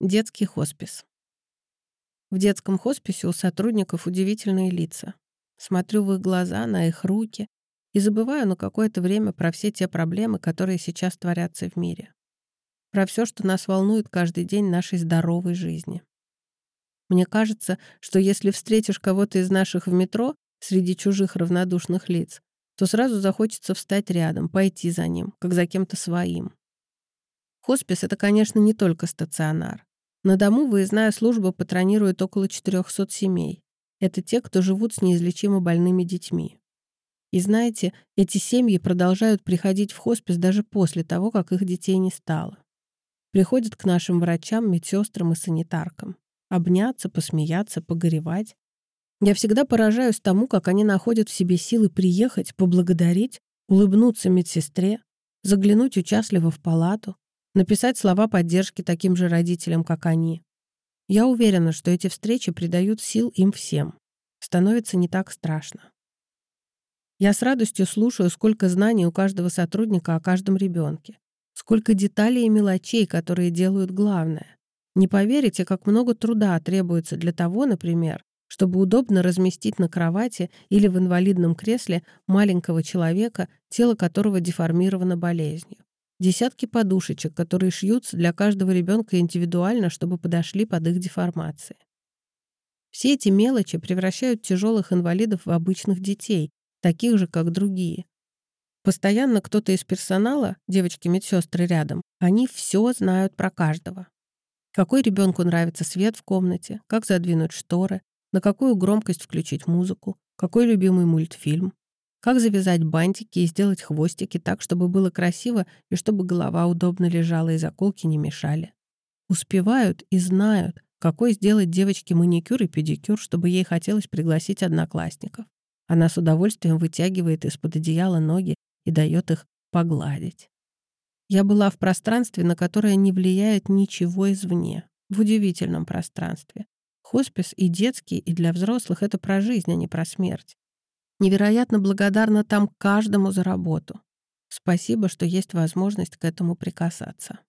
Детский хоспис. В детском хосписе у сотрудников удивительные лица. Смотрю в их глаза, на их руки и забываю на какое-то время про все те проблемы, которые сейчас творятся в мире. Про все, что нас волнует каждый день нашей здоровой жизни. Мне кажется, что если встретишь кого-то из наших в метро среди чужих равнодушных лиц, то сразу захочется встать рядом, пойти за ним, как за кем-то своим. Хоспис — это, конечно, не только стационар. На дому выездная служба патронирует около 400 семей. Это те, кто живут с неизлечимо больными детьми. И знаете, эти семьи продолжают приходить в хоспис даже после того, как их детей не стало. Приходят к нашим врачам, медсестрам и санитаркам. Обняться, посмеяться, погоревать. Я всегда поражаюсь тому, как они находят в себе силы приехать, поблагодарить, улыбнуться медсестре, заглянуть участливо в палату, написать слова поддержки таким же родителям, как они. Я уверена, что эти встречи придают сил им всем. Становится не так страшно. Я с радостью слушаю, сколько знаний у каждого сотрудника о каждом ребенке, сколько деталей и мелочей, которые делают главное. Не поверите, как много труда требуется для того, например, чтобы удобно разместить на кровати или в инвалидном кресле маленького человека, тело которого деформировано болезнью. Десятки подушечек, которые шьются для каждого ребенка индивидуально, чтобы подошли под их деформации. Все эти мелочи превращают тяжелых инвалидов в обычных детей, таких же, как другие. Постоянно кто-то из персонала, девочки-медсестры рядом, они все знают про каждого. Какой ребенку нравится свет в комнате, как задвинуть шторы, на какую громкость включить музыку, какой любимый мультфильм, как завязать бантики и сделать хвостики так, чтобы было красиво и чтобы голова удобно лежала и заколки не мешали. Успевают и знают, какой сделать девочке маникюр и педикюр, чтобы ей хотелось пригласить одноклассников. Она с удовольствием вытягивает из-под одеяла ноги и дает их погладить. Я была в пространстве, на которое не влияет ничего извне. В удивительном пространстве. Хоспис и детский, и для взрослых — это про жизнь, а не про смерть. Невероятно благодарна там каждому за работу. Спасибо, что есть возможность к этому прикасаться.